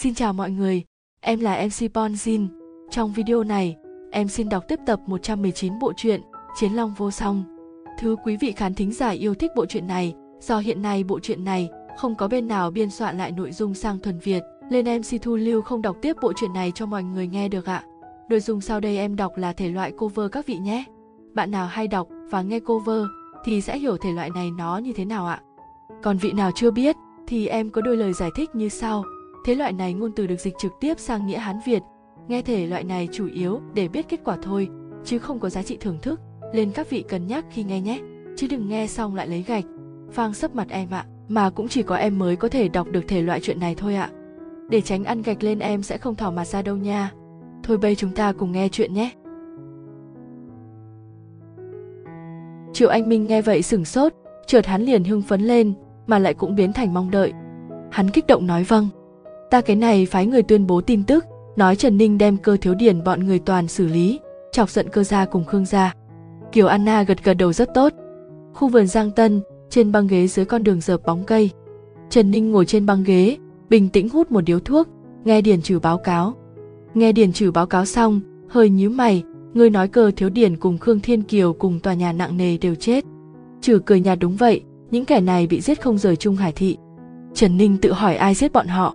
Xin chào mọi người, em là MC Bonzin. Trong video này, em xin đọc tiếp tập 119 bộ truyện Chiến Long Vô Song. Thứ quý vị khán thính giả yêu thích bộ truyện này, do hiện nay bộ truyện này không có bên nào biên soạn lại nội dung sang thuần Việt, nên MC Thu Lưu không đọc tiếp bộ truyện này cho mọi người nghe được ạ. Nội dung sau đây em đọc là thể loại cover các vị nhé. Bạn nào hay đọc và nghe cover thì sẽ hiểu thể loại này nó như thế nào ạ. Còn vị nào chưa biết thì em có đôi lời giải thích như sau. Thế loại này ngôn từ được dịch trực tiếp sang nghĩa Hán Việt. Nghe thể loại này chủ yếu để biết kết quả thôi, chứ không có giá trị thưởng thức, nên các vị cân nhắc khi nghe nhé. Chứ đừng nghe xong lại lấy gạch. Phang sấp mặt em ạ, mà cũng chỉ có em mới có thể đọc được thể loại chuyện này thôi ạ. Để tránh ăn gạch lên em sẽ không thỏ mặt ra đâu nha. Thôi bây chúng ta cùng nghe chuyện nhé. Triệu Anh Minh nghe vậy sửng sốt, chợt hắn liền hưng phấn lên, mà lại cũng biến thành mong đợi. Hắn kích động nói vâng. Ta cái này phái người tuyên bố tin tức, nói Trần Ninh đem cơ thiếu điển bọn người toàn xử lý, chọc giận cơ gia cùng Khương gia. Kiều Anna gật gật đầu rất tốt. Khu vườn Giang Tân, trên băng ghế dưới con đường dợp bóng cây. Trần Ninh ngồi trên băng ghế, bình tĩnh hút một điếu thuốc, nghe Điền Trừ báo cáo. Nghe Điền Trừ báo cáo xong, hơi nhíu mày, ngươi nói cơ thiếu điển cùng Khương Thiên Kiều cùng tòa nhà nặng nề đều chết. Trừ cười nhạt đúng vậy, những kẻ này bị giết không rời Trung Hải Thị. Trần Ninh tự hỏi ai giết bọn họ.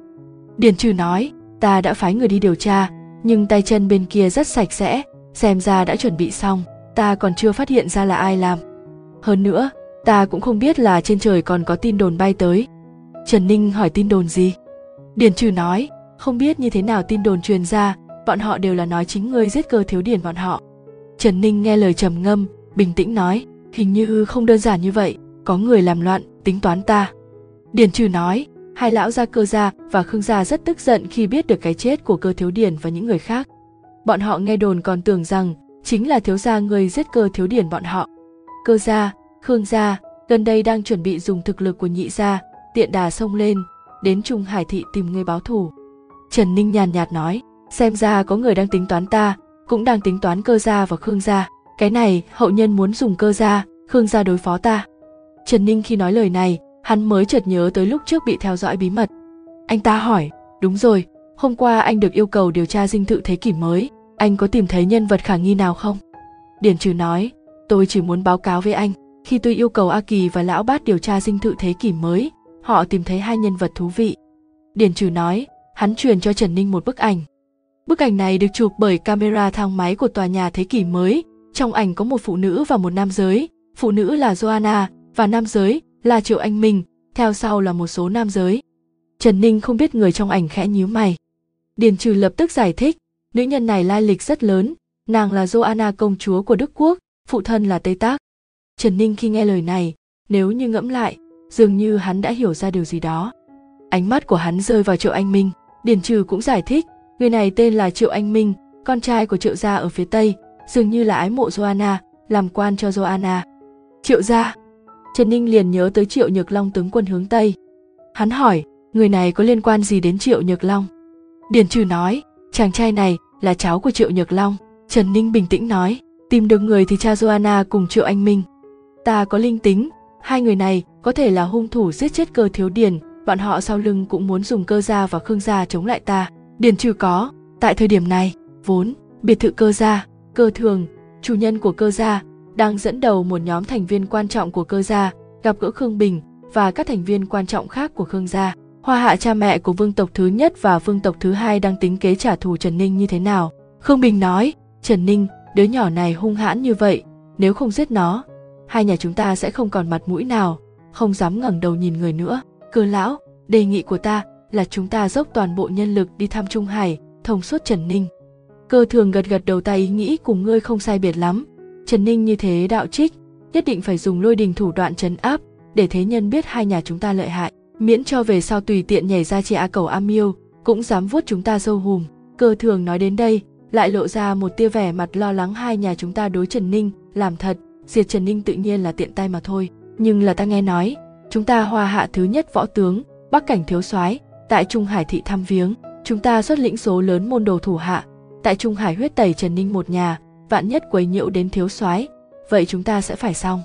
Điền Trừ nói, ta đã phái người đi điều tra, nhưng tay chân bên kia rất sạch sẽ, xem ra đã chuẩn bị xong, ta còn chưa phát hiện ra là ai làm. Hơn nữa, ta cũng không biết là trên trời còn có tin đồn bay tới. Trần Ninh hỏi tin đồn gì? Điền Trừ nói, không biết như thế nào tin đồn truyền ra, bọn họ đều là nói chính ngươi giết cơ thiếu điển bọn họ. Trần Ninh nghe lời trầm ngâm, bình tĩnh nói, hình như không đơn giản như vậy, có người làm loạn, tính toán ta. Điền Trừ nói, hai lão gia cơ gia và khương gia rất tức giận khi biết được cái chết của cơ thiếu điển và những người khác. Bọn họ nghe đồn còn tưởng rằng chính là thiếu gia người giết cơ thiếu điển bọn họ. Cơ gia, khương gia, gần đây đang chuẩn bị dùng thực lực của nhị gia, tiện đà xông lên, đến Trung Hải thị tìm người báo thù. Trần Ninh nhàn nhạt nói, xem ra có người đang tính toán ta, cũng đang tính toán cơ gia và khương gia. Cái này hậu nhân muốn dùng cơ gia, khương gia đối phó ta. Trần Ninh khi nói lời này, hắn mới chợt nhớ tới lúc trước bị theo dõi bí mật. Anh ta hỏi, đúng rồi, hôm qua anh được yêu cầu điều tra dinh thự thế kỷ mới, anh có tìm thấy nhân vật khả nghi nào không? Điển Trừ nói, tôi chỉ muốn báo cáo với anh, khi tôi yêu cầu A Kỳ và Lão Bát điều tra dinh thự thế kỷ mới, họ tìm thấy hai nhân vật thú vị. Điển Trừ nói, hắn truyền cho Trần Ninh một bức ảnh. Bức ảnh này được chụp bởi camera thang máy của tòa nhà thế kỷ mới, trong ảnh có một phụ nữ và một nam giới, phụ nữ là Joanna và nam giới là Triệu Anh Minh, theo sau là một số nam giới. Trần Ninh không biết người trong ảnh khẽ nhíu mày. Điền Trừ lập tức giải thích, nữ nhân này lai lịch rất lớn, nàng là Joanna công chúa của Đức Quốc, phụ thân là Tây Tác. Trần Ninh khi nghe lời này, nếu như ngẫm lại, dường như hắn đã hiểu ra điều gì đó. Ánh mắt của hắn rơi vào Triệu Anh Minh, Điền Trừ cũng giải thích, người này tên là Triệu Anh Minh, con trai của Triệu gia ở phía Tây, dường như là ái mộ Joanna, làm quan cho Joanna. Triệu gia, Trần Ninh liền nhớ tới Triệu Nhược Long tướng quân hướng Tây. Hắn hỏi, người này có liên quan gì đến Triệu Nhược Long? Điền Trừ nói, chàng trai này là cháu của Triệu Nhược Long. Trần Ninh bình tĩnh nói, tìm được người thì cha Joanna cùng Triệu Anh Minh. Ta có linh tính, hai người này có thể là hung thủ giết chết cơ thiếu điền, bọn họ sau lưng cũng muốn dùng cơ gia và khương gia chống lại ta. Điền Trừ có, tại thời điểm này, vốn, biệt thự cơ gia, cơ thường, chủ nhân của cơ gia đang dẫn đầu một nhóm thành viên quan trọng của cơ gia gặp gỡ Khương Bình và các thành viên quan trọng khác của Khương gia. Hoa hạ cha mẹ của vương tộc thứ nhất và vương tộc thứ hai đang tính kế trả thù Trần Ninh như thế nào. Khương Bình nói, Trần Ninh, đứa nhỏ này hung hãn như vậy, nếu không giết nó, hai nhà chúng ta sẽ không còn mặt mũi nào, không dám ngẩng đầu nhìn người nữa. Cơ lão, đề nghị của ta là chúng ta dốc toàn bộ nhân lực đi thăm Trung Hải, thông suốt Trần Ninh. Cơ thường gật gật đầu ta ý nghĩ cùng ngươi không sai biệt lắm, Trần Ninh như thế đạo trích, nhất định phải dùng lôi đình thủ đoạn trấn áp để thế nhân biết hai nhà chúng ta lợi hại, miễn cho về sau tùy tiện nhảy ra chia a cầu am miêu, cũng dám vuốt chúng ta sâu hùm. Cơ thường nói đến đây, lại lộ ra một tia vẻ mặt lo lắng hai nhà chúng ta đối Trần Ninh, làm thật, diệt Trần Ninh tự nhiên là tiện tay mà thôi. Nhưng là ta nghe nói, chúng ta hoa hạ thứ nhất võ tướng, bắc cảnh thiếu soái tại Trung Hải thị thăm viếng, chúng ta xuất lĩnh số lớn môn đồ thủ hạ, tại Trung Hải huyết tẩy Trần Ninh một nhà, vạn nhất quấy nhiễu đến thiếu soái, vậy chúng ta sẽ phải xong.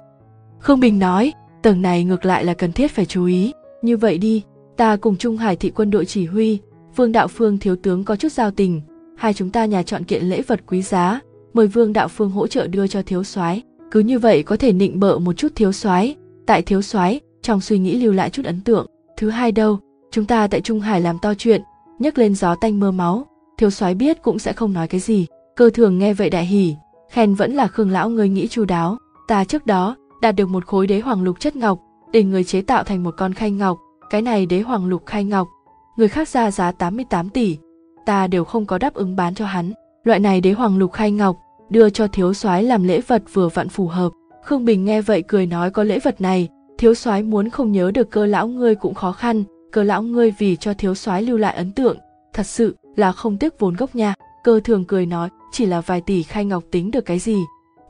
Khương bình nói, tầng này ngược lại là cần thiết phải chú ý. Như vậy đi, ta cùng trung hải thị quân đội chỉ huy, vương đạo phương thiếu tướng có chút giao tình, hai chúng ta nhà chọn kiện lễ vật quý giá, mời vương đạo phương hỗ trợ đưa cho thiếu soái. Cứ như vậy có thể nịnh bợ một chút thiếu soái. Tại thiếu soái, trong suy nghĩ lưu lại chút ấn tượng. Thứ hai đâu, chúng ta tại trung hải làm to chuyện, nhấc lên gió tanh mưa máu. Thiếu soái biết cũng sẽ không nói cái gì cơ thường nghe vậy đại hỉ, khen vẫn là khương lão người nghĩ chu đáo. Ta trước đó, đạt được một khối đế hoàng lục chất ngọc, để người chế tạo thành một con khay ngọc, cái này đế hoàng lục khay ngọc, người khác ra giá 88 tỷ. Ta đều không có đáp ứng bán cho hắn. Loại này đế hoàng lục khay ngọc, đưa cho thiếu soái làm lễ vật vừa vặn phù hợp. Khương bình nghe vậy cười nói có lễ vật này, thiếu soái muốn không nhớ được cơ lão ngươi cũng khó khăn, cơ lão ngươi vì cho thiếu soái lưu lại ấn tượng, thật sự là không tiếc vốn gốc nha. Cơ thường cười nói chỉ là vài tỷ khai ngọc tính được cái gì,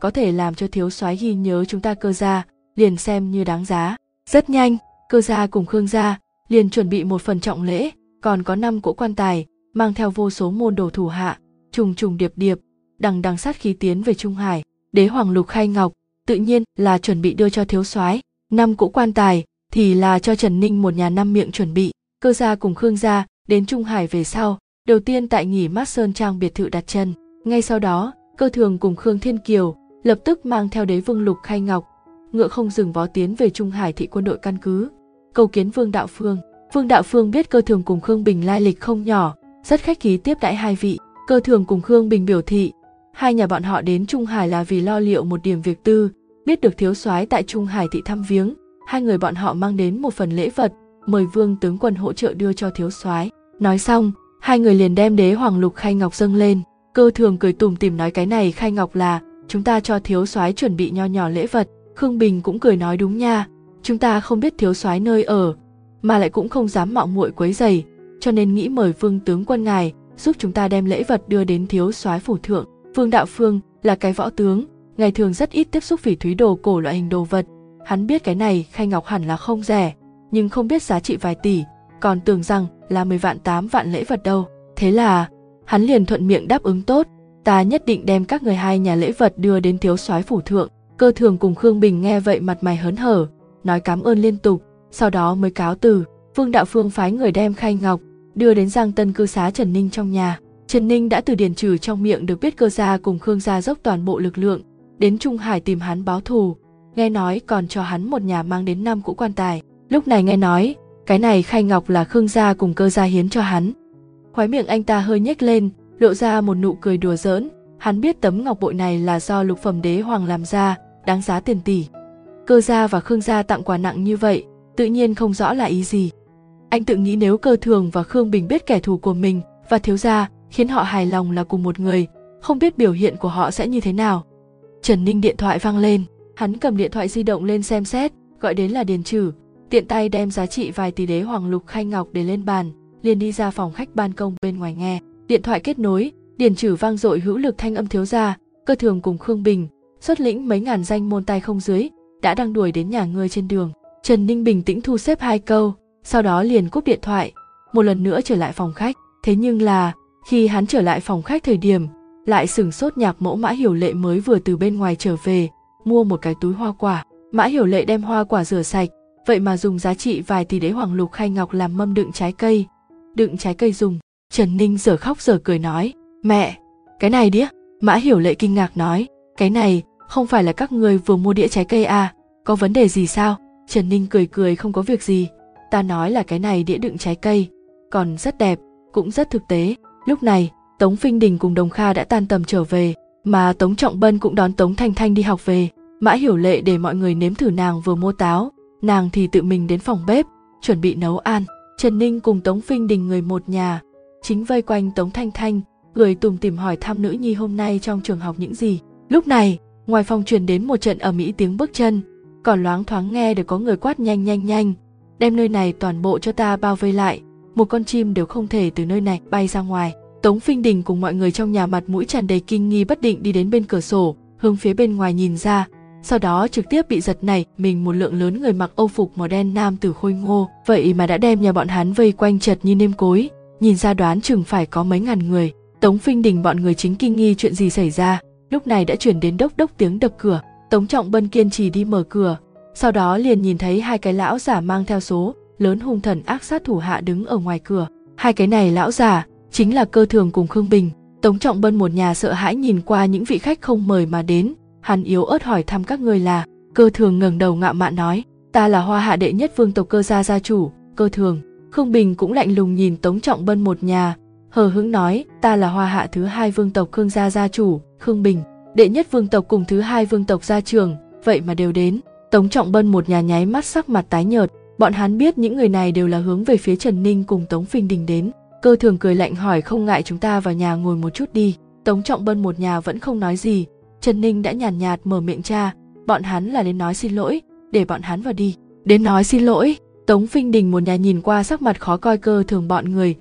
có thể làm cho thiếu soái ghi nhớ chúng ta cơ gia, liền xem như đáng giá. Rất nhanh, cơ gia cùng khương gia liền chuẩn bị một phần trọng lễ, còn có năm cỗ quan tài, mang theo vô số môn đồ thủ hạ, trùng trùng điệp điệp, đằng đằng sát khí tiến về trung hải. Đế hoàng lục khai ngọc, tự nhiên là chuẩn bị đưa cho thiếu soái. Năm cỗ quan tài thì là cho trần ninh một nhà năm miệng chuẩn bị. Cơ gia cùng khương gia đến trung hải về sau, đầu tiên tại nghỉ mát sơn trang biệt thự đặt chân ngay sau đó, cơ thường cùng khương thiên kiều lập tức mang theo đế vương lục khai ngọc, ngựa không dừng vó tiến về trung hải thị quân đội căn cứ, cầu kiến vương đạo phương. Vương đạo phương biết cơ thường cùng khương bình lai lịch không nhỏ, rất khách khí tiếp đãi hai vị. Cơ thường cùng khương bình biểu thị, hai nhà bọn họ đến trung hải là vì lo liệu một điểm việc tư, biết được thiếu soái tại trung hải thị thăm viếng. Hai người bọn họ mang đến một phần lễ vật, mời vương tướng quân hỗ trợ đưa cho thiếu soái. Nói xong, hai người liền đem đế hoàng lục khai ngọc dâng lên cơ thường cười tủm tìm nói cái này, khai ngọc là, chúng ta cho thiếu soái chuẩn bị nho nhỏ lễ vật. Khương bình cũng cười nói, đúng nha, chúng ta không biết thiếu soái nơi ở, mà lại cũng không dám mạo muội quấy giày cho nên nghĩ mời vương tướng quân ngài giúp chúng ta đem lễ vật đưa đến thiếu soái phủ thượng. Vương đạo phương là cái võ tướng, ngày thường rất ít tiếp xúc phỉ thúy đồ cổ loại hình đồ vật. Hắn biết cái này, khai ngọc hẳn là không rẻ, nhưng không biết giá trị vài tỷ, còn tưởng rằng là 10 vạn 8 vạn lễ vật đâu. Thế là hắn liền thuận miệng đáp ứng tốt. Ta nhất định đem các người hai nhà lễ vật đưa đến thiếu soái phủ thượng. Cơ thường cùng khương bình nghe vậy mặt mày hớn hở, nói cảm ơn liên tục, sau đó mới cáo từ. Vương đạo phương phái người đem khay ngọc, đưa đến giang tân cư xá trần ninh trong nhà. Trần ninh đã từ điền trừ trong miệng được biết cơ gia cùng khương gia dốc toàn bộ lực lượng, đến trung hải tìm hắn báo thù. Nghe nói còn cho hắn một nhà mang đến năm cũ quan tài. Lúc này nghe nói, cái này khay ngọc là khương gia cùng cơ gia hiến cho hắn khóe miệng anh ta hơi nhếch lên, lộ ra một nụ cười đùa giỡn. Hắn biết tấm ngọc bội này là do lục phẩm đế hoàng làm ra, đáng giá tiền tỷ. Cơ gia và khương gia tặng quà nặng như vậy, tự nhiên không rõ là ý gì. Anh tự nghĩ nếu cơ thường và khương bình biết kẻ thù của mình và thiếu gia, khiến họ hài lòng là cùng một người, không biết biểu hiện của họ sẽ như thế nào. Trần ninh điện thoại vang lên, hắn cầm điện thoại di động lên xem xét, gọi đến là điền trừ, tiện tay đem giá trị vài tỷ đế hoàng lục khai ngọc để lên bàn liền đi ra phòng khách ban công bên ngoài nghe. Điện thoại kết nối điền trừ vang dội hữu lực thanh âm thiếu gia, cơ thường cùng khương bình, xuất lĩnh mấy ngàn danh môn tay không dưới, đã đang đuổi đến nhà ngươi trên đường. Trần ninh bình tĩnh thu xếp hai câu, sau đó liền cúp điện thoại, một lần nữa trở lại phòng khách. Thế nhưng là, khi hắn trở lại phòng khách thời điểm, lại sửng sốt nhạc mẫu mã hiểu lệ mới vừa từ bên ngoài trở về, mua một cái túi hoa quả. Mã hiểu lệ đem hoa quả rửa sạch, vậy mà dùng giá trị vài tỷ đế hoàng lục khai ngọc làm mâm đựng trái cây đựng trái cây dùng. Trần ninh giờ khóc giờ cười nói, mẹ, cái này đĩa. Mã hiểu lệ kinh ngạc nói, cái này không phải là các người vừa mua đĩa trái cây à? Có vấn đề gì sao? Trần ninh cười cười, không có việc gì. Ta nói là cái này đĩa đựng trái cây. Còn rất đẹp, cũng rất thực tế. Lúc này, tống phinh đình cùng đồng kha đã tan tầm trở về, mà tống trọng bân cũng đón tống thanh thanh đi học về. Mã hiểu lệ để mọi người nếm thử nàng vừa mua táo. Nàng thì tự mình đến phòng bếp, chuẩn bị nấu ăn trần ninh cùng tống phinh đình người một nhà, chính vây quanh tống thanh thanh, người tùm tìm hỏi thăm nữ nhi hôm nay trong trường học những gì. Lúc này, ngoài phòng truyền đến một trận ở mỹ tiếng bước chân, còn loáng thoáng nghe được có người quát nhanh nhanh nhanh, đem nơi này toàn bộ cho ta bao vây lại, một con chim đều không thể từ nơi này bay ra ngoài. Tống phinh đình cùng mọi người trong nhà mặt mũi tràn đầy kinh nghi bất định đi đến bên cửa sổ, hướng phía bên ngoài nhìn ra sau đó trực tiếp bị giật này mình một lượng lớn người mặc âu phục màu đen nam tử khôi ngô. Vậy mà đã đem nhà bọn hắn vây quanh chật như nêm cối. Nhìn ra đoán chừng phải có mấy ngàn người. Tống phinh đình bọn người chính kinh nghi chuyện gì xảy ra. Lúc này đã chuyển đến đốc đốc tiếng đập cửa. Tống trọng bân kiên trì đi mở cửa. Sau đó liền nhìn thấy hai cái lão giả mang theo số, lớn hung thần ác sát thủ hạ đứng ở ngoài cửa. Hai cái này lão già chính là cơ thường cùng khương bình. Tống trọng bân một nhà sợ hãi nhìn qua những vị khách không mời mà đến hắn yếu ớt hỏi thăm các người là, cơ thường ngẩng đầu ngạo mạn nói, ta là hoa hạ đệ nhất vương tộc cơ gia gia chủ, cơ thường. Khương bình cũng lạnh lùng nhìn tống trọng bân một nhà, hờ hững nói, ta là hoa hạ thứ hai vương tộc khương gia gia chủ, khương bình, đệ nhất vương tộc cùng thứ hai vương tộc gia trường vậy mà đều đến. Tống trọng bân một nhà nháy mắt sắc mặt tái nhợt, bọn hắn biết những người này đều là hướng về phía trần ninh cùng tống phình đình đến. Cơ thường cười lạnh hỏi, không ngại chúng ta vào nhà ngồi một chút đi. Tống trọng bân một nhà vẫn không nói gì trần ninh đã nhàn nhạt, nhạt mở miệng cha bọn hắn là đến nói xin lỗi để bọn hắn vào đi. Đến nói xin lỗi? Tống phinh đình một nhà nhìn qua sắc mặt khó coi cơ thường bọn người.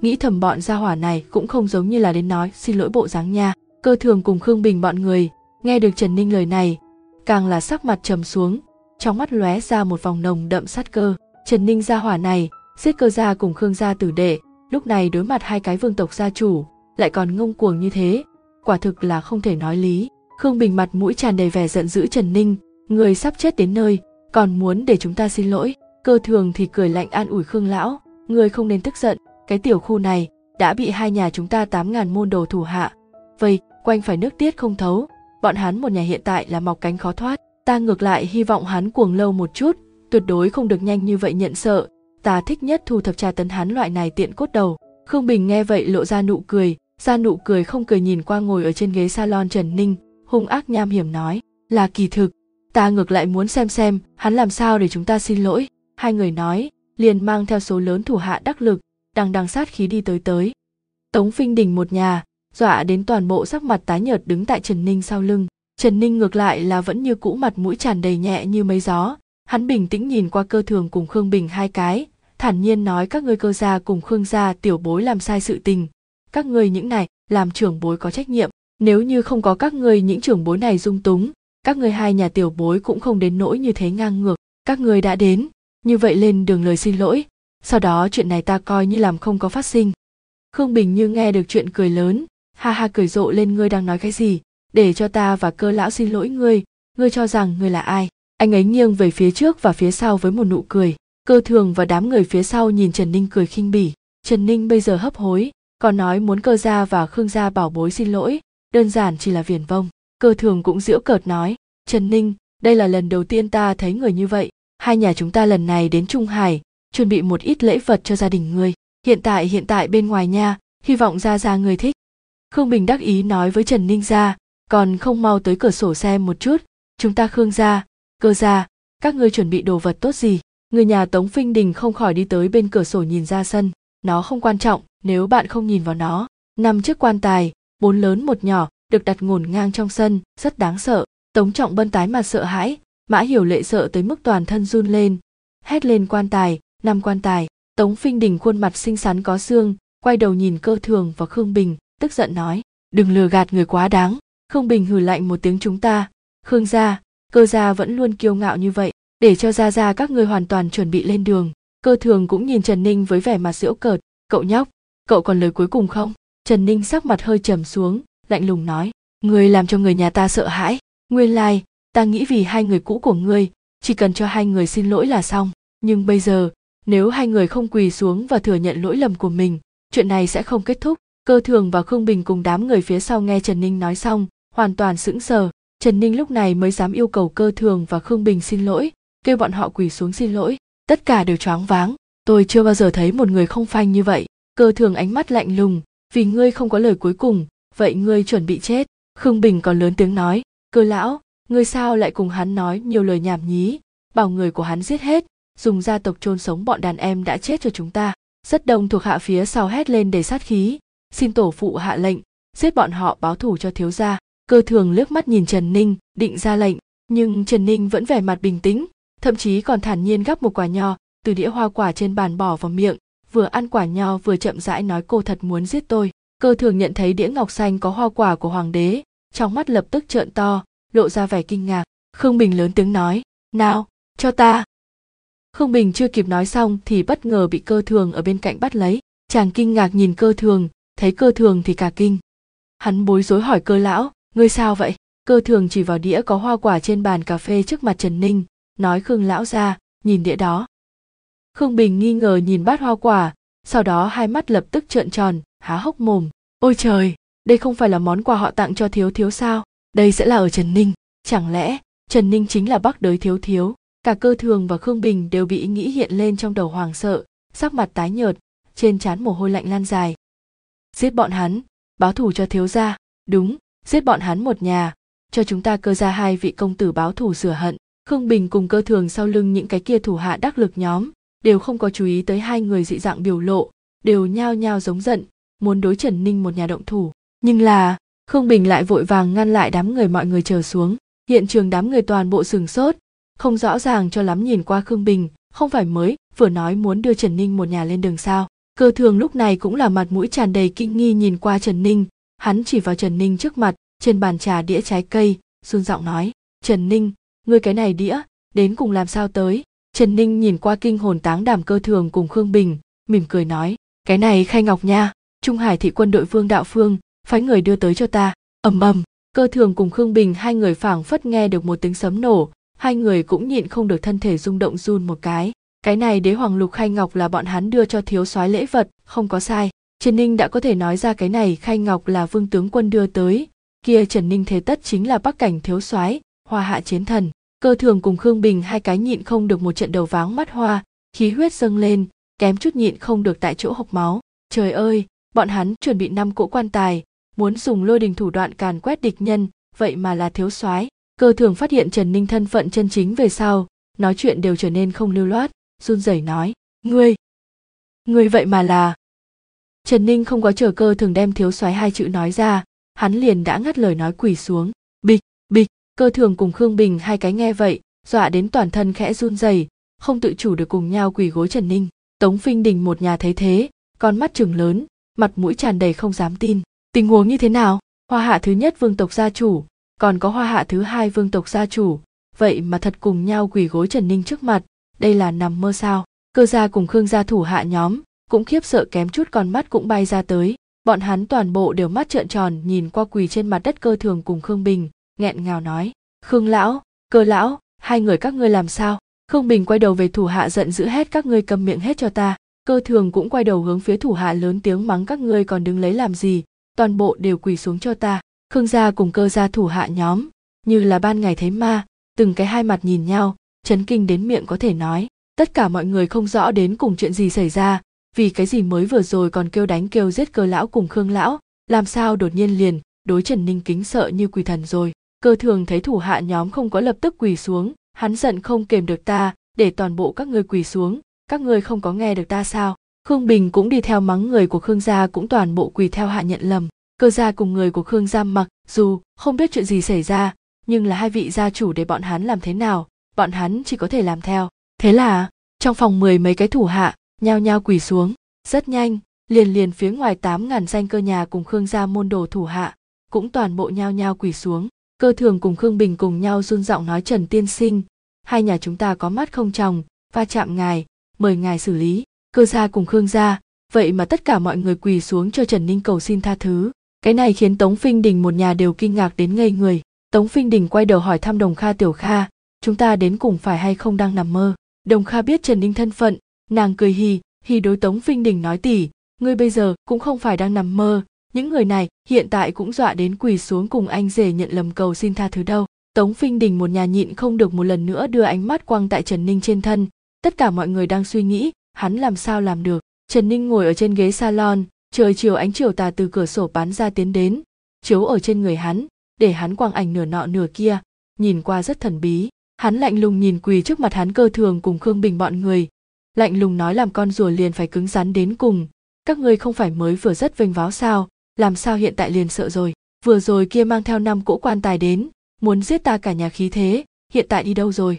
Nghĩ thầm bọn gia hỏa này cũng không giống như là đến nói xin lỗi bộ dáng nha. Cơ thường cùng khương bình bọn người nghe được trần ninh lời này càng là sắc mặt trầm xuống trong mắt lóe ra một vòng nồng đậm sát cơ. Trần ninh gia hỏa này giết cơ gia cùng khương gia tử đệ lúc này đối mặt hai cái vương tộc gia chủ lại còn ngông cuồng như thế quả thực là không thể nói lý khương bình mặt mũi tràn đầy vẻ giận dữ trần ninh, người sắp chết đến nơi, còn muốn để chúng ta xin lỗi. Cơ thường thì cười lạnh an ủi khương lão, người không nên tức giận, cái tiểu khu này đã bị hai nhà chúng ta tám ngàn môn đồ thủ hạ vây, quanh phải nước tiết không thấu. Bọn hắn một nhà hiện tại là mọc cánh khó thoát, ta ngược lại hy vọng hắn cuồng lâu một chút, tuyệt đối không được nhanh như vậy nhận sợ. Ta thích nhất thu thập trà tấn hắn loại này tiện cốt đầu. Khương bình nghe vậy lộ ra nụ cười, ra nụ cười không cười nhìn qua ngồi ở trên ghế salon trần ninh hung ác nham hiểm nói, là kỳ thực, ta ngược lại muốn xem xem hắn làm sao để chúng ta xin lỗi. Hai người nói, liền mang theo số lớn thủ hạ đắc lực, đang đằng sát khí đi tới tới. Tống phinh đình một nhà, dọa đến toàn bộ sắc mặt tái nhợt đứng tại trần ninh sau lưng. Trần ninh ngược lại là vẫn như cũ mặt mũi tràn đầy nhẹ như mấy gió. Hắn bình tĩnh nhìn qua cơ thường cùng khương bình hai cái, thản nhiên nói, các ngươi cơ gia cùng khương gia tiểu bối làm sai sự tình. Các ngươi những này, làm trưởng bối có trách nhiệm nếu như không có các ngươi, những trưởng bối này dung túng, các ngươi hai nhà tiểu bối cũng không đến nỗi như thế ngang ngược, các ngươi đã đến. Như vậy lên đường lời xin lỗi. Sau đó chuyện này ta coi như làm không có phát sinh. Khương bình như nghe được chuyện cười lớn, ha ha cười rộ lên, ngươi đang nói cái gì? Để cho ta và cơ lão xin lỗi ngươi. Ngươi cho rằng ngươi là ai? Anh ấy nghiêng về phía trước và phía sau với một nụ cười. Cơ thường và đám người phía sau nhìn trần ninh cười khinh bỉ. Trần ninh bây giờ hấp hối, còn nói muốn cơ gia và khương gia bảo bối xin lỗi đơn giản chỉ là viển vông. Cơ thường cũng giễu cợt nói, trần ninh, đây là lần đầu tiên ta thấy người như vậy. Hai nhà chúng ta lần này đến trung hải, chuẩn bị một ít lễ vật cho gia đình ngươi. Hiện tại hiện tại bên ngoài nha, hy vọng ra ra người thích. Khương bình đắc ý nói với trần ninh ra, còn không mau tới cửa sổ xem một chút. Chúng ta khương gia, cơ gia, các ngươi chuẩn bị đồ vật tốt gì? Người nhà tống phinh đình không khỏi đi tới bên cửa sổ nhìn ra sân. Nó không quan trọng, nếu bạn không nhìn vào nó. Năm chiếc quan tài bốn lớn một nhỏ, được đặt ngổn ngang trong sân, rất đáng sợ. Tống trọng bân tái mà sợ hãi, mã hiểu lệ sợ tới mức toàn thân run lên. Hét lên quan tài, năm quan tài, tống phinh đình khuôn mặt xinh xắn có xương, quay đầu nhìn cơ thường và khương bình, tức giận nói, đừng lừa gạt người quá đáng. Khương bình hừ lạnh một tiếng chúng ta, khương gia, cơ gia vẫn luôn kiêu ngạo như vậy, để cho ra ra các ngươi hoàn toàn chuẩn bị lên đường. Cơ thường cũng nhìn trần ninh với vẻ mặt giễu cợt, cậu nhóc, cậu còn lời cuối cùng không? Trần ninh sắc mặt hơi trầm xuống lạnh lùng nói Ngươi làm cho người nhà ta sợ hãi. Nguyên lai like, ta nghĩ vì hai người cũ của ngươi chỉ cần cho hai người xin lỗi là xong. Nhưng bây giờ nếu hai người không quỳ xuống và thừa nhận lỗi lầm của mình chuyện này sẽ không kết thúc. Cơ thường và khương bình cùng đám người phía sau nghe trần ninh nói xong hoàn toàn sững sờ. Trần ninh lúc này mới dám yêu cầu cơ thường và khương bình xin lỗi kêu bọn họ quỳ xuống xin lỗi. Tất cả đều choáng váng. Tôi chưa bao giờ thấy một người không phanh như vậy. Cơ thường ánh mắt lạnh lùng vì ngươi không có lời cuối cùng, vậy ngươi chuẩn bị chết. Khương bình còn lớn tiếng nói, cơ lão, ngươi sao lại cùng hắn nói nhiều lời nhảm nhí? Bảo người của hắn giết hết, dùng gia tộc chôn sống bọn đàn em đã chết cho chúng ta. Rất đông thuộc hạ phía sau hét lên để sát khí. Xin tổ phụ hạ lệnh, giết bọn họ báo thù cho thiếu gia. Cơ thường liếc mắt nhìn trần ninh, định ra lệnh, nhưng trần ninh vẫn vẻ mặt bình tĩnh, thậm chí còn thản nhiên gắp một quả nho từ đĩa hoa quả trên bàn bỏ vào miệng vừa ăn quả nho vừa chậm rãi nói cô thật muốn giết tôi. Cơ thường nhận thấy đĩa ngọc xanh có hoa quả của hoàng đế, trong mắt lập tức trợn to, lộ ra vẻ kinh ngạc. Khương bình lớn tiếng nói, nào, cho ta. Khương bình chưa kịp nói xong thì bất ngờ bị cơ thường ở bên cạnh bắt lấy. Chàng kinh ngạc nhìn cơ thường, thấy cơ thường thì cả kinh. Hắn bối rối hỏi cơ lão, ngươi sao vậy? Cơ thường chỉ vào đĩa có hoa quả trên bàn cà phê trước mặt trần ninh, nói khương lão ra, nhìn đĩa đó khương bình nghi ngờ nhìn bát hoa quả, sau đó hai mắt lập tức trợn tròn, há hốc mồm. Ôi trời, đây không phải là món quà họ tặng cho thiếu thiếu sao? Đây sẽ là ở trần ninh. Chẳng lẽ, trần ninh chính là bắc đới thiếu thiếu? Cả cơ thường và khương bình đều bị ý nghĩ hiện lên trong đầu hoàng sợ, sắc mặt tái nhợt, trên trán mồ hôi lạnh lan dài. Giết bọn hắn, báo thù cho thiếu gia. Đúng, giết bọn hắn một nhà. Cho chúng ta cơ ra hai vị công tử báo thù sửa hận. Khương bình cùng cơ thường sau lưng những cái kia thủ hạ đắc lực nhóm đều không có chú ý tới hai người dị dạng biểu lộ, đều nhao nhao giống giận, muốn đối trần ninh một nhà động thủ. Nhưng là, khương bình lại vội vàng ngăn lại đám người mọi người chờ xuống. Hiện trường đám người toàn bộ sừng sốt, không rõ ràng cho lắm nhìn qua khương bình, không phải mới, vừa nói muốn đưa trần ninh một nhà lên đường sao. Cơ thường lúc này cũng là mặt mũi tràn đầy kinh nghi nhìn qua trần ninh. Hắn chỉ vào trần ninh trước mặt, trên bàn trà đĩa trái cây, run giọng nói, trần ninh, ngươi cái này đĩa, đến cùng làm sao tới? Trần ninh nhìn qua kinh hồn táng đàm cơ thường cùng khương bình, mỉm cười nói, cái này khai ngọc nha, trung hải thị quân đội vương đạo phương, phái người đưa tới cho ta. Ầm ầm, cơ thường cùng khương bình hai người phảng phất nghe được một tiếng sấm nổ, hai người cũng nhịn không được thân thể rung động run một cái. Cái này đế hoàng lục khai ngọc là bọn hắn đưa cho thiếu soái lễ vật, không có sai. Trần ninh đã có thể nói ra cái này khai ngọc là vương tướng quân đưa tới. Kia trần ninh thế tất chính là bắc cảnh thiếu soái, hoa hạ chiến thần cơ thường cùng khương bình hai cái nhịn không được một trận đầu váng mắt hoa, khí huyết dâng lên, kém chút nhịn không được tại chỗ hộc máu. Trời ơi, bọn hắn chuẩn bị năm cỗ quan tài, muốn dùng lôi đình thủ đoạn càn quét địch nhân, vậy mà là thiếu soái. Cơ thường phát hiện trần ninh thân phận chân chính về sau, nói chuyện đều trở nên không lưu loát, run rẩy nói, ngươi ngươi vậy mà là trần ninh không có chờ cơ thường đem thiếu soái hai chữ nói ra, hắn liền đã ngắt lời nói quỳ xuống cơ thường cùng khương bình hai cái nghe vậy, dọa đến toàn thân khẽ run rẩy, không tự chủ được cùng nhau quỳ gối trần ninh. Tống phinh đình một nhà thấy thế, con mắt chừng lớn, mặt mũi tràn đầy không dám tin. Tình huống như thế nào? Hoa hạ thứ nhất vương tộc gia chủ, còn có hoa hạ thứ hai vương tộc gia chủ, vậy mà thật cùng nhau quỳ gối trần ninh trước mặt, đây là nằm mơ sao? Cơ gia cùng khương gia thủ hạ nhóm, cũng khiếp sợ kém chút con mắt cũng bay ra tới. Bọn hắn toàn bộ đều mắt trợn tròn, nhìn qua quỳ trên mặt đất cơ thường cùng khương bình nghẹn ngào nói, khương lão, cơ lão, hai người các ngươi làm sao? Khương bình quay đầu về thủ hạ giận dữ hết các ngươi cầm miệng hết cho ta. Cơ thường cũng quay đầu hướng phía thủ hạ lớn tiếng mắng các ngươi còn đứng lấy làm gì? Toàn bộ đều quỳ xuống cho ta. Khương gia cùng cơ gia thủ hạ nhóm, như là ban ngày thấy ma, từng cái hai mặt nhìn nhau, chấn kinh đến miệng có thể nói. Tất cả mọi người không rõ đến cùng chuyện gì xảy ra, vì cái gì mới vừa rồi còn kêu đánh kêu giết cơ lão cùng khương lão, làm sao đột nhiên liền, đối trần ninh kính sợ như quỳ thần rồi cơ thường thấy thủ hạ nhóm không có lập tức quỳ xuống, hắn giận không kềm được ta, để toàn bộ các ngươi quỳ xuống. Các ngươi không có nghe được ta sao? Khương bình cũng đi theo mắng người của khương gia cũng toàn bộ quỳ theo hạ nhận lầm. Cơ gia cùng người của khương gia mặc dù không biết chuyện gì xảy ra, nhưng là hai vị gia chủ để bọn hắn làm thế nào? Bọn hắn chỉ có thể làm theo. Thế là, trong phòng mười mấy cái thủ hạ, nhao nhao quỳ xuống. Rất nhanh, liền liền phía ngoài tám ngàn danh cơ nhà cùng khương gia môn đồ thủ hạ cũng toàn bộ nhao nhao quỳ xuống cơ thường cùng khương bình cùng nhau run giọng nói trần tiên sinh, hai nhà chúng ta có mắt không tròng va chạm ngài, mời ngài xử lý. Cơ gia cùng khương gia, vậy mà tất cả mọi người quỳ xuống cho trần ninh cầu xin tha thứ. Cái này khiến tống phinh đình một nhà đều kinh ngạc đến ngây người. Tống phinh đình quay đầu hỏi thăm đồng kha tiểu kha, chúng ta đến cùng phải hay không đang nằm mơ? Đồng kha biết trần ninh thân phận, nàng cười hì hì đối tống phinh đình nói tỉ, ngươi bây giờ cũng không phải đang nằm mơ những người này hiện tại cũng dọa đến quỳ xuống cùng anh rể nhận lầm cầu xin tha thứ đâu. Tống phinh đình, một nhà nhịn không được một lần nữa đưa ánh mắt quăng tại trần ninh trên thân. Tất cả mọi người đang suy nghĩ, hắn làm sao làm được? Trần ninh ngồi ở trên ghế salon, trời chiều ánh chiều tà từ cửa sổ bắn ra tiến đến, chiếu ở trên người hắn, để hắn quang ảnh nửa nọ nửa kia. Nhìn qua rất thần bí, hắn lạnh lùng nhìn quỳ trước mặt hắn cơ thường cùng khương bình bọn người. Lạnh lùng nói làm con rùa liền phải cứng rắn đến cùng. Các ngươi không phải mới vừa rất vênh váo sao? Làm sao hiện tại liền sợ rồi? Vừa rồi kia mang theo năm cỗ quan tài đến, muốn giết ta cả nhà khí thế, hiện tại đi đâu rồi?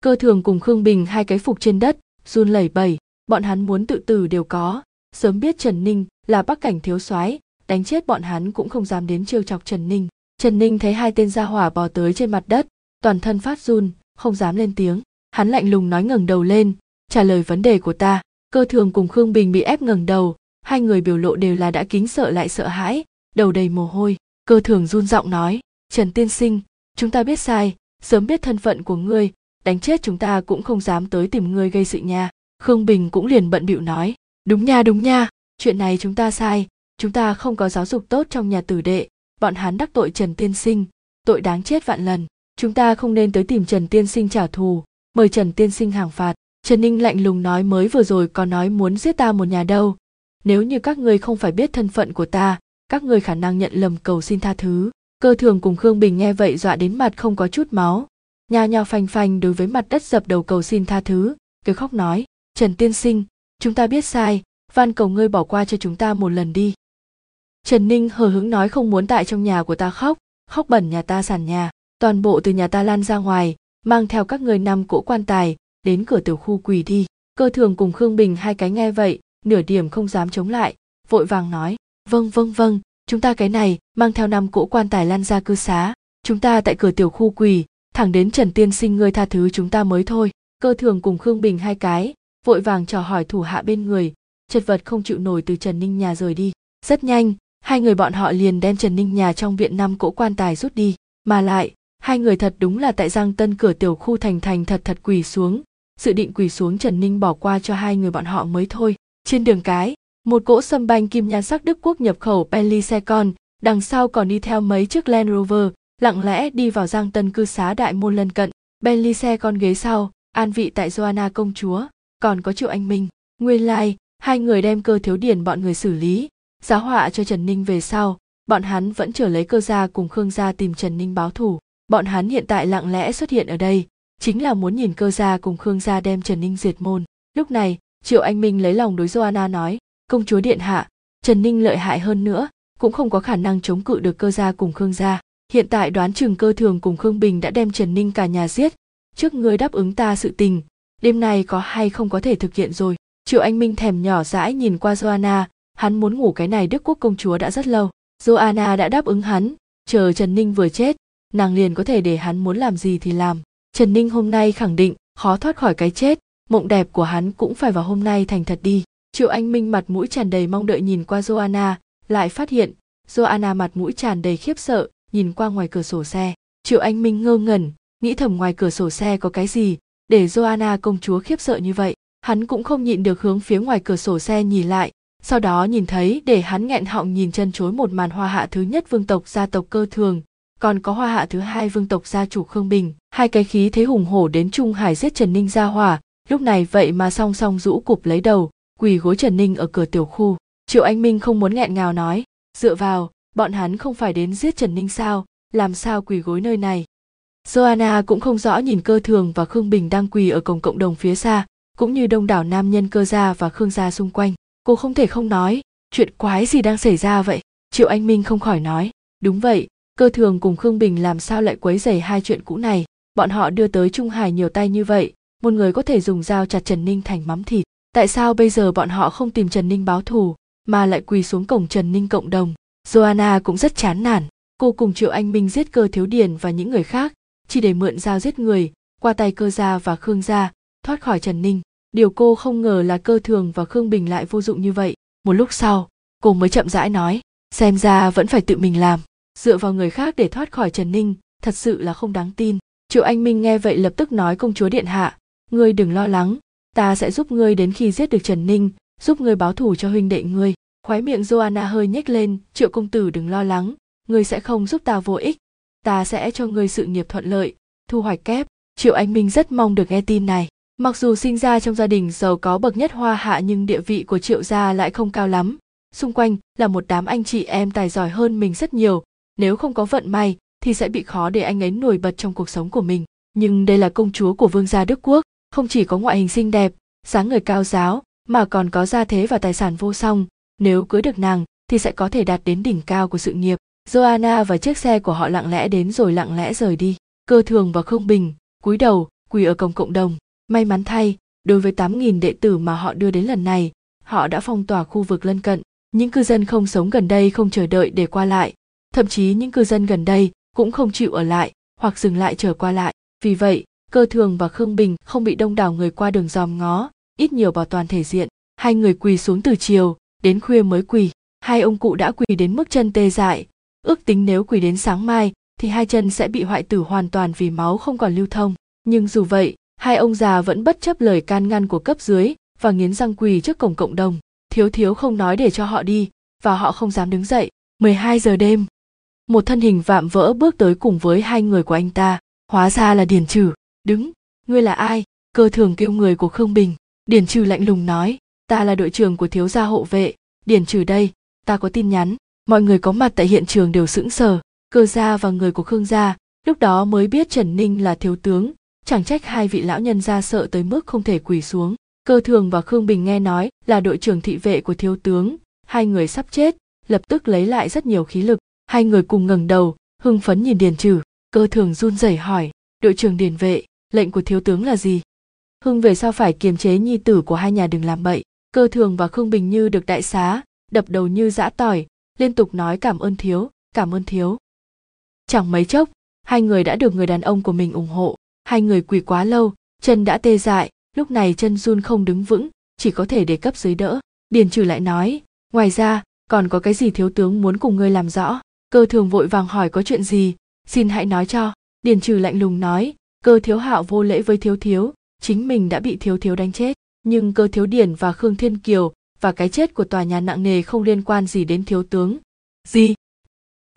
Cơ thường cùng khương bình hai cái phục trên đất, run lẩy bẩy, bọn hắn muốn tự tử đều có. Sớm biết trần ninh là bắc cảnh thiếu soái, đánh chết bọn hắn cũng không dám đến trêu chọc trần ninh. Trần ninh thấy hai tên gia hỏa bò tới trên mặt đất, toàn thân phát run, không dám lên tiếng. Hắn lạnh lùng nói ngẩng đầu lên, trả lời vấn đề của ta. Cơ thường cùng khương bình bị ép ngẩng đầu hai người biểu lộ đều là đã kính sợ lại sợ hãi, đầu đầy mồ hôi, cơ thường run giọng nói, trần tiên sinh, chúng ta biết sai, sớm biết thân phận của ngươi, đánh chết chúng ta cũng không dám tới tìm ngươi gây sự nha. Khương bình cũng liền bận bịu nói, đúng nha đúng nha, chuyện này chúng ta sai, chúng ta không có giáo dục tốt trong nhà tử đệ, bọn hắn đắc tội trần tiên sinh, tội đáng chết vạn lần, chúng ta không nên tới tìm trần tiên sinh trả thù, mời trần tiên sinh hàng phạt. Trần ninh lạnh lùng nói, mới vừa rồi có nói muốn giết ta một nhà đâu nếu như các ngươi không phải biết thân phận của ta, các ngươi khả năng nhận lầm cầu xin tha thứ. Cơ thường cùng khương bình nghe vậy dọa đến mặt không có chút máu. Nhao nhao phanh phanh đối với mặt đất dập đầu cầu xin tha thứ kêu khóc nói, trần tiên sinh, chúng ta biết sai, van cầu ngươi bỏ qua cho chúng ta một lần đi. Trần ninh hờ hứng nói không muốn tại trong nhà của ta khóc khóc bẩn nhà ta sàn nhà, toàn bộ từ nhà ta lan ra ngoài, mang theo các người năm cỗ quan tài, đến cửa tiểu khu quỳ đi. Cơ thường cùng khương bình hai cái nghe vậy nửa điểm không dám chống lại, vội vàng nói vâng vâng vâng chúng ta cái này mang theo năm cỗ quan tài lan ra cư xá, chúng ta tại cửa tiểu khu quỳ, thẳng đến trần tiên sinh ngươi tha thứ chúng ta mới thôi. Cơ thường cùng khương bình hai cái, vội vàng trò hỏi thủ hạ bên người, chật vật không chịu nổi từ trần ninh nhà rời đi. Rất nhanh, hai người bọn họ liền đem trần ninh nhà trong viện năm cỗ quan tài rút đi, mà lại, hai người thật đúng là tại giang tân cửa tiểu khu thành thành thật thật quỳ xuống, dự định quỳ xuống trần ninh bỏ qua cho hai người bọn họ mới thôi trên đường cái một cỗ sâm banh kim nhan sắc đức quốc nhập khẩu bentley xe con đằng sau còn đi theo mấy chiếc land rover lặng lẽ đi vào giang tân cư xá đại môn lân cận. Bentley xe con ghế sau an vị tại joanna công chúa còn có triệu anh minh. Nguyên lai like, hai người đem cơ thiếu điển bọn người xử lý giáo họa cho trần ninh về sau bọn hắn vẫn trở lấy cơ gia cùng khương gia tìm trần ninh báo thù. Bọn hắn hiện tại lặng lẽ xuất hiện ở đây chính là muốn nhìn cơ gia cùng khương gia đem trần ninh diệt môn. Lúc này triệu anh minh lấy lòng đối joanna nói, công chúa điện hạ, trần ninh lợi hại hơn nữa, cũng không có khả năng chống cự được cơ gia cùng khương gia. Hiện tại đoán chừng cơ thường cùng khương bình đã đem trần ninh cả nhà giết. Trước ngươi đáp ứng ta sự tình, đêm nay có hay không có thể thực hiện rồi? Triệu anh minh thèm nhỏ dãi nhìn qua joanna, hắn muốn ngủ cái này đức quốc công chúa đã rất lâu. Joanna đã đáp ứng hắn, chờ trần ninh vừa chết, nàng liền có thể để hắn muốn làm gì thì làm. Trần ninh hôm nay khẳng định khó thoát khỏi cái chết mộng đẹp của hắn cũng phải vào hôm nay thành thật đi. Triệu anh minh mặt mũi tràn đầy mong đợi nhìn qua joanna, lại phát hiện joanna mặt mũi tràn đầy khiếp sợ, nhìn qua ngoài cửa sổ xe. Triệu anh minh ngơ ngẩn, nghĩ thầm ngoài cửa sổ xe có cái gì, để joanna công chúa khiếp sợ như vậy. Hắn cũng không nhịn được hướng phía ngoài cửa sổ xe nhìn lại, sau đó nhìn thấy để hắn nghẹn họng nhìn chân chối một màn hoa hạ thứ nhất vương tộc gia tộc cơ thường. Còn có hoa hạ thứ hai vương tộc gia chủ khương bình. Hai cái khí thế hùng hổ đến trung hải giết trần ninh gia hỏa lúc này vậy mà song song rũ cụp lấy đầu, quỳ gối trần ninh ở cửa tiểu khu. Triệu anh minh không muốn nghẹn ngào nói, dựa vào, bọn hắn không phải đến giết trần ninh sao? Làm sao quỳ gối nơi này? Joanna cũng không rõ nhìn cơ thường và khương bình đang quỳ ở cổng cộng đồng phía xa, cũng như đông đảo nam nhân cơ gia và khương gia xung quanh. Cô không thể không nói, chuyện quái gì đang xảy ra vậy? Triệu anh minh không khỏi nói, đúng vậy, cơ thường cùng khương bình làm sao lại quấy rầy hai chuyện cũ này? Bọn họ đưa tới trung hải nhiều tay như vậy một người có thể dùng dao chặt trần ninh thành mắm thịt. Tại sao bây giờ bọn họ không tìm trần ninh báo thù, mà lại quỳ xuống cổng trần ninh cộng đồng? Joanna cũng rất chán nản. Cô cùng triệu anh minh giết cơ thiếu điền và những người khác, chỉ để mượn dao giết người, qua tay cơ gia và khương gia, thoát khỏi trần ninh. Điều cô không ngờ là cơ thường và khương bình lại vô dụng như vậy. Một lúc sau, cô mới chậm rãi nói, xem ra vẫn phải tự mình làm. Dựa vào người khác để thoát khỏi trần ninh, thật sự là không đáng tin. Triệu anh minh nghe vậy lập tức nói công chúa điện hạ ngươi đừng lo lắng, ta sẽ giúp ngươi đến khi giết được trần ninh, giúp ngươi báo thù cho huynh đệ ngươi. Khóe miệng joanna hơi nhếch lên, triệu công tử đừng lo lắng, ngươi sẽ không giúp ta vô ích. Ta sẽ cho ngươi sự nghiệp thuận lợi, thu hoạch kép. Triệu anh minh rất mong được nghe tin này. Mặc dù sinh ra trong gia đình giàu có bậc nhất hoa hạ nhưng địa vị của triệu gia lại không cao lắm. Xung quanh là một đám anh chị em tài giỏi hơn mình rất nhiều. Nếu không có vận may thì sẽ bị khó để anh ấy nổi bật trong cuộc sống của mình. Nhưng đây là công chúa của vương gia đức quốc không chỉ có ngoại hình xinh đẹp, dáng người cao giáo, mà còn có gia thế và tài sản vô song. Nếu cưới được nàng, thì sẽ có thể đạt đến đỉnh cao của sự nghiệp. Joanna và chiếc xe của họ lặng lẽ đến rồi lặng lẽ rời đi. Cơ thường và không bình, cúi đầu, quỳ ở cổng cộng đồng. May mắn thay, đối với 8.000 đệ tử mà họ đưa đến lần này, họ đã phong tỏa khu vực lân cận. Những cư dân không sống gần đây không chờ đợi để qua lại. Thậm chí những cư dân gần đây cũng không chịu ở lại hoặc dừng lại chờ qua lại. Vì vậy cơ thường và khương bình không bị đông đảo người qua đường dòm ngó, ít nhiều bảo toàn thể diện. Hai người quỳ xuống từ chiều, đến khuya mới quỳ. Hai ông cụ đã quỳ đến mức chân tê dại. Ước tính nếu quỳ đến sáng mai, thì hai chân sẽ bị hoại tử hoàn toàn vì máu không còn lưu thông. Nhưng dù vậy, hai ông già vẫn bất chấp lời can ngăn của cấp dưới và nghiến răng quỳ trước cổng cộng đồng. Thiếu thiếu không nói để cho họ đi, và họ không dám đứng dậy. 12 giờ đêm, một thân hình vạm vỡ bước tới cùng với hai người của anh ta. Hóa ra là điền trừ đứng, ngươi là ai? Cơ thường kêu người của khương bình. Điền trừ lạnh lùng nói, ta là đội trưởng của thiếu gia hộ vệ. Điền trừ đây, ta có tin nhắn. Mọi người có mặt tại hiện trường đều sững sờ. Cơ gia và người của khương gia, lúc đó mới biết trần ninh là thiếu tướng. Chẳng trách hai vị lão nhân gia sợ tới mức không thể quỳ xuống. Cơ thường và khương bình nghe nói là đội trưởng thị vệ của thiếu tướng. Hai người sắp chết, lập tức lấy lại rất nhiều khí lực. Hai người cùng ngẩng đầu, hưng phấn nhìn điền trừ. Cơ thường run rẩy hỏi, đội trưởng điền vệ lệnh của thiếu tướng là gì? Hưng về sao phải kiềm chế nhi tử của hai nhà đừng làm bậy? Cơ thường và khương bình như được đại xá, đập đầu như giã tỏi, liên tục nói cảm ơn thiếu, cảm ơn thiếu. Chẳng mấy chốc, hai người đã được người đàn ông của mình ủng hộ. Hai người quỳ quá lâu, chân đã tê dại, lúc này chân run không đứng vững, chỉ có thể để cấp dưới đỡ. Điền trừ lại nói, ngoài ra, còn có cái gì thiếu tướng muốn cùng ngươi làm rõ? Cơ thường vội vàng hỏi có chuyện gì? Xin hãy nói cho. Điền trừ lạnh lùng nói cơ thiếu hạo vô lễ với thiếu thiếu, chính mình đã bị thiếu thiếu đánh chết. Nhưng cơ thiếu điển và khương thiên kiều và cái chết của tòa nhà nặng nề không liên quan gì đến thiếu tướng. Gì?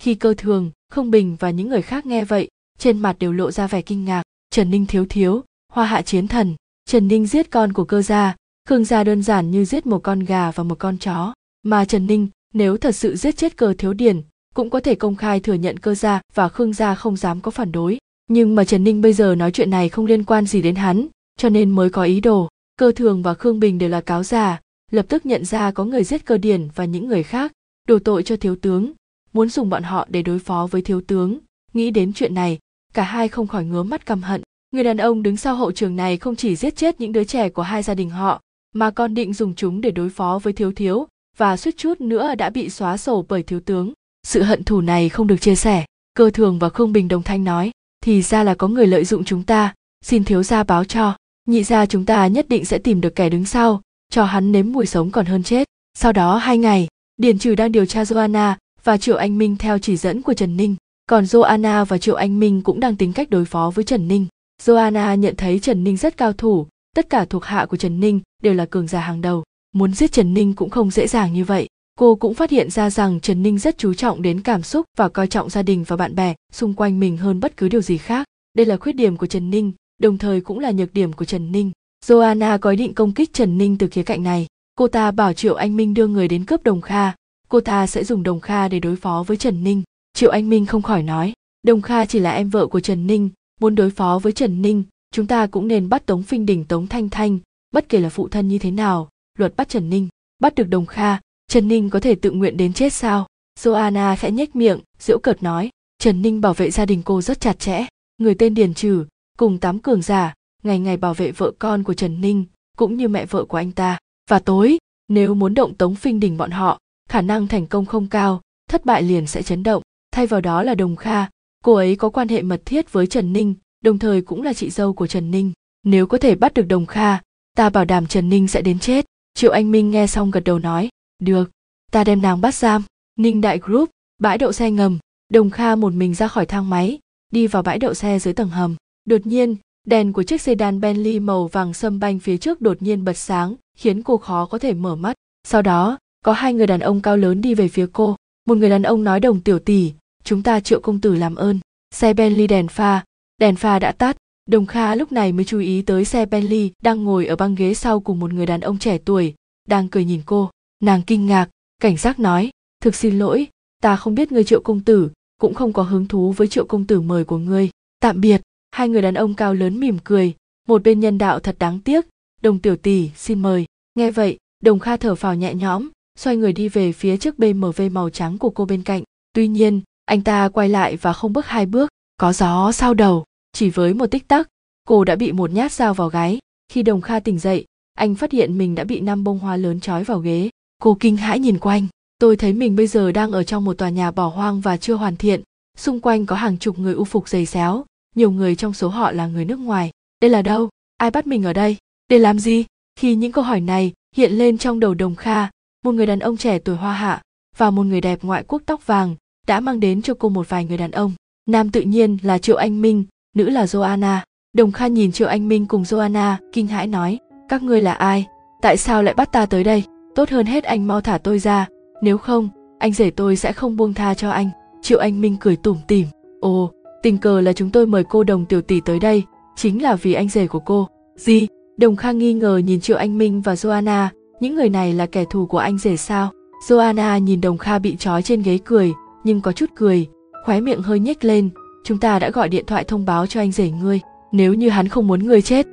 Khi cơ thường không bình và những người khác nghe vậy, trên mặt đều lộ ra vẻ kinh ngạc. Trần ninh thiếu thiếu, hoa hạ chiến thần. Trần ninh giết con của cơ gia. Khương gia đơn giản như giết một con gà và một con chó. Mà trần ninh, nếu thật sự giết chết cơ thiếu điển, cũng có thể công khai thừa nhận cơ gia và khương gia không dám có phản đối nhưng mà trần ninh bây giờ nói chuyện này không liên quan gì đến hắn, cho nên mới có ý đồ. Cơ thường và khương bình đều là cáo già, lập tức nhận ra có người giết cơ điển và những người khác, đổ tội cho thiếu tướng, muốn dùng bọn họ để đối phó với thiếu tướng. Nghĩ đến chuyện này, cả hai không khỏi ngứa mắt căm hận. Người đàn ông đứng sau hậu trường này không chỉ giết chết những đứa trẻ của hai gia đình họ, mà còn định dùng chúng để đối phó với thiếu thiếu và suýt chút nữa đã bị xóa sổ bởi thiếu tướng. Sự hận thù này không được chia sẻ, cơ thường và khương bình đồng thanh nói thì ra là có người lợi dụng chúng ta. Xin thiếu gia báo cho. Nhị gia chúng ta nhất định sẽ tìm được kẻ đứng sau, cho hắn nếm mùi sống còn hơn chết. Sau đó hai ngày, điền trừ đang điều tra joanna và triệu anh minh theo chỉ dẫn của trần ninh. Còn joanna và triệu anh minh cũng đang tính cách đối phó với trần ninh. Joanna nhận thấy trần ninh rất cao thủ. Tất cả thuộc hạ của trần ninh đều là cường giả hàng đầu. Muốn giết trần ninh cũng không dễ dàng như vậy cô cũng phát hiện ra rằng trần ninh rất chú trọng đến cảm xúc và coi trọng gia đình và bạn bè xung quanh mình hơn bất cứ điều gì khác đây là khuyết điểm của trần ninh đồng thời cũng là nhược điểm của Trần Ninh. Joanna có ý định công kích Trần Ninh từ khía cạnh này. Cô ta bảo Triệu Anh Minh đưa người đến cướp Đồng Kha. Cô ta sẽ dùng Đồng Kha để đối phó với Trần Ninh. Triệu Anh Minh không khỏi nói, Đồng Kha chỉ là em vợ của Trần Ninh, muốn đối phó với Trần Ninh, chúng ta cũng nên bắt Tống Phinh Đình Tống Thanh Thanh, bất kể là phụ thân như thế nào, luật bắt Trần Ninh, bắt được Đồng Kha, Trần Ninh có thể tự nguyện đến chết sao? Joanna khẽ nhếch miệng, giễu cợt nói, Trần Ninh bảo vệ gia đình cô rất chặt chẽ, người tên Điền Trừ, cùng tám cường giả ngày ngày bảo vệ vợ con của trần ninh cũng như mẹ vợ của anh ta. Và tối nếu muốn động tống phinh đình bọn họ khả năng thành công không cao thất bại liền sẽ chấn động. Thay vào đó là đồng kha. Cô ấy có quan hệ mật thiết với trần ninh đồng thời cũng là chị dâu của trần ninh. Nếu có thể bắt được đồng kha ta bảo đảm trần ninh sẽ đến chết. Triệu anh minh nghe xong gật đầu nói được ta đem nàng bắt giam ninh đại group bãi đậu xe ngầm đồng kha một mình ra khỏi thang máy đi vào bãi đậu xe dưới tầng hầm Đột nhiên, đèn của chiếc sedan Bentley màu vàng sâm banh phía trước đột nhiên bật sáng, khiến cô khó có thể mở mắt. Sau đó, có hai người đàn ông cao lớn đi về phía cô. Một người đàn ông nói đồng tiểu tỷ, chúng ta triệu công tử làm ơn. Xe Bentley đèn pha, đèn pha đã tắt. Đồng Kha lúc này mới chú ý tới xe Bentley đang ngồi ở băng ghế sau cùng một người đàn ông trẻ tuổi, đang cười nhìn cô. Nàng kinh ngạc, cảnh giác nói, thực xin lỗi, ta không biết ngươi triệu công tử, cũng không có hứng thú với triệu công tử mời của ngươi. Tạm biệt. Hai người đàn ông cao lớn mỉm cười một bên nhân đạo thật đáng tiếc đồng tiểu tỷ xin mời. Nghe vậy đồng kha thở phào nhẹ nhõm xoay người đi về phía trước bmw màu trắng của cô bên cạnh. Tuy nhiên anh ta quay lại và không bước hai bước có gió sau đầu. Chỉ với một tích tắc cô đã bị một nhát dao vào gáy. Khi đồng kha tỉnh dậy anh phát hiện mình đã bị năm bông hoa lớn trói vào ghế cô kinh hãi nhìn quanh. Tôi thấy mình bây giờ đang ở trong một tòa nhà bỏ hoang và chưa hoàn thiện. Xung quanh có hàng chục người u phục giày xéo. Nhiều người trong số họ là người nước ngoài. Đây là đâu? Ai bắt mình ở đây? Để làm gì? Khi những câu hỏi này hiện lên trong đầu đồng kha, một người đàn ông trẻ tuổi hoa hạ và một người đẹp ngoại quốc tóc vàng đã mang đến cho cô một vài người đàn ông. Nam tự nhiên là triệu anh minh, nữ là joanna. Đồng kha nhìn triệu anh minh cùng joanna, kinh hãi nói, các ngươi là ai? Tại sao lại bắt ta tới đây? Tốt hơn hết anh mau thả tôi ra, nếu không, anh rể tôi sẽ không buông tha cho anh. Triệu anh minh cười tủm tỉm. Ồ, tình cờ là chúng tôi mời cô đồng tiểu tỷ tới đây, chính là vì anh rể của cô. Gì? Đồng kha nghi ngờ nhìn triệu anh minh và joanna. Những người này là kẻ thù của anh rể sao? Joanna nhìn đồng kha bị trói trên ghế cười, nhưng có chút cười, khóe miệng hơi nhếch lên. Chúng ta đã gọi điện thoại thông báo cho anh rể ngươi, nếu như hắn không muốn ngươi chết,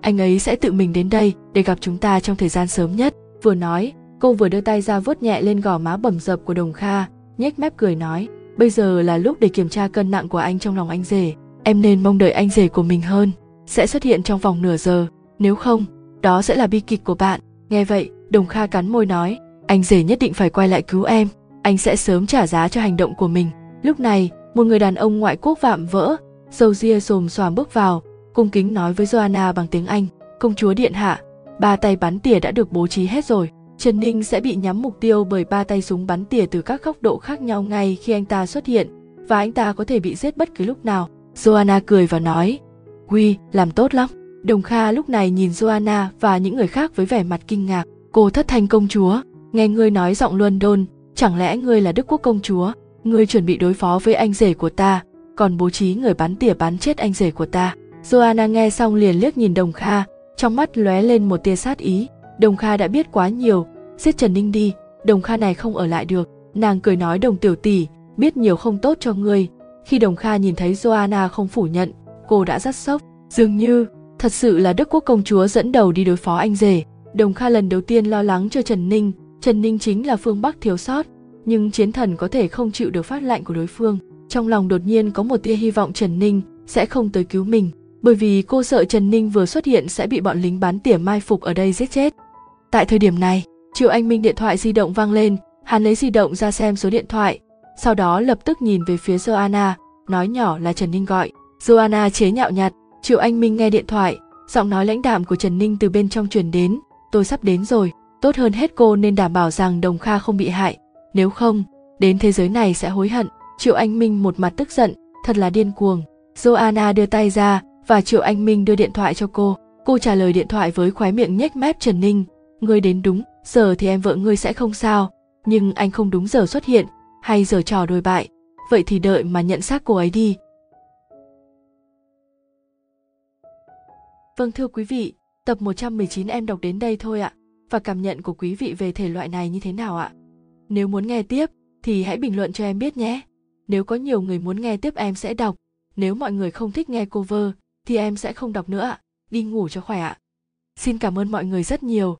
anh ấy sẽ tự mình đến đây để gặp chúng ta trong thời gian sớm nhất vừa nói, cô vừa đưa tay ra vuốt nhẹ lên gò má bầm dập của đồng kha, nhếch mép cười nói, bây giờ là lúc để kiểm tra cân nặng của anh trong lòng anh rể. Em nên mong đợi anh rể của mình hơn. Sẽ xuất hiện trong vòng nửa giờ. Nếu không, đó sẽ là bi kịch của bạn. Nghe vậy, đồng kha cắn môi nói, anh rể nhất định phải quay lại cứu em. Anh sẽ sớm trả giá cho hành động của mình. Lúc này, một người đàn ông ngoại quốc vạm vỡ, dâu ria xồm xoàm bước vào, cung kính nói với joanna bằng tiếng anh, công chúa điện hạ ba tay bắn tỉa đã được bố trí hết rồi. Trần ninh sẽ bị nhắm mục tiêu bởi ba tay súng bắn tỉa từ các góc độ khác nhau ngay khi anh ta xuất hiện, và anh ta có thể bị giết bất cứ lúc nào. Joanna cười và nói quy làm tốt lắm. Đồng kha lúc này nhìn joanna và những người khác với vẻ mặt kinh ngạc. Cô thất thanh công chúa, nghe ngươi nói giọng london chẳng lẽ ngươi là đức quốc công chúa? Ngươi chuẩn bị đối phó với anh rể của ta, còn bố trí người bắn tỉa bắn chết anh rể của ta. Joanna nghe xong liền liếc nhìn đồng kha trong mắt lóe lên một tia sát ý, đồng kha đã biết quá nhiều. Giết trần ninh đi, đồng kha này không ở lại được. Nàng cười nói, đồng tiểu tỷ, biết nhiều không tốt cho ngươi. Khi đồng kha nhìn thấy joanna không phủ nhận, cô đã rất sốc. Dường như, thật sự là đức quốc công chúa dẫn đầu đi đối phó anh rể. Đồng kha lần đầu tiên lo lắng cho trần ninh. Trần ninh chính là phương bắc thiếu sót, nhưng chiến thần có thể không chịu được phát lạnh của đối phương. Trong lòng đột nhiên có một tia hy vọng trần ninh sẽ không tới cứu mình bởi vì cô sợ trần ninh vừa xuất hiện sẽ bị bọn lính bán tỉa mai phục ở đây giết chết. Tại thời điểm này triệu anh minh điện thoại di động vang lên hắn lấy di động ra xem số điện thoại sau đó lập tức nhìn về phía joanna nói nhỏ là trần ninh gọi. Joanna chế nhạo nhạt, triệu anh minh nghe điện thoại giọng nói lãnh đạm của trần ninh từ bên trong truyền đến tôi sắp đến rồi tốt hơn hết cô nên đảm bảo rằng đồng kha không bị hại nếu không đến thế giới này sẽ hối hận. Triệu anh minh một mặt tức giận thật là điên cuồng. Joanna đưa tay ra và triệu anh minh đưa điện thoại cho cô cô trả lời điện thoại với khóe miệng nhếch mép trần ninh ngươi đến đúng giờ thì em vợ ngươi sẽ không sao nhưng anh không đúng giờ xuất hiện hay giờ trò đôi bại vậy thì đợi mà nhận xác cô ấy đi Vâng thưa quý vị, tập 119 em đọc đến đây thôi ạ. Và cảm nhận của quý vị về thể loại này như thế nào ạ? Nếu muốn nghe tiếp thì hãy bình luận cho em biết nhé. Nếu có nhiều người muốn nghe tiếp em sẽ đọc. Nếu mọi người không thích nghe cover thì em sẽ không đọc nữa ạ. Đi ngủ cho khỏe ạ. Xin cảm ơn mọi người rất nhiều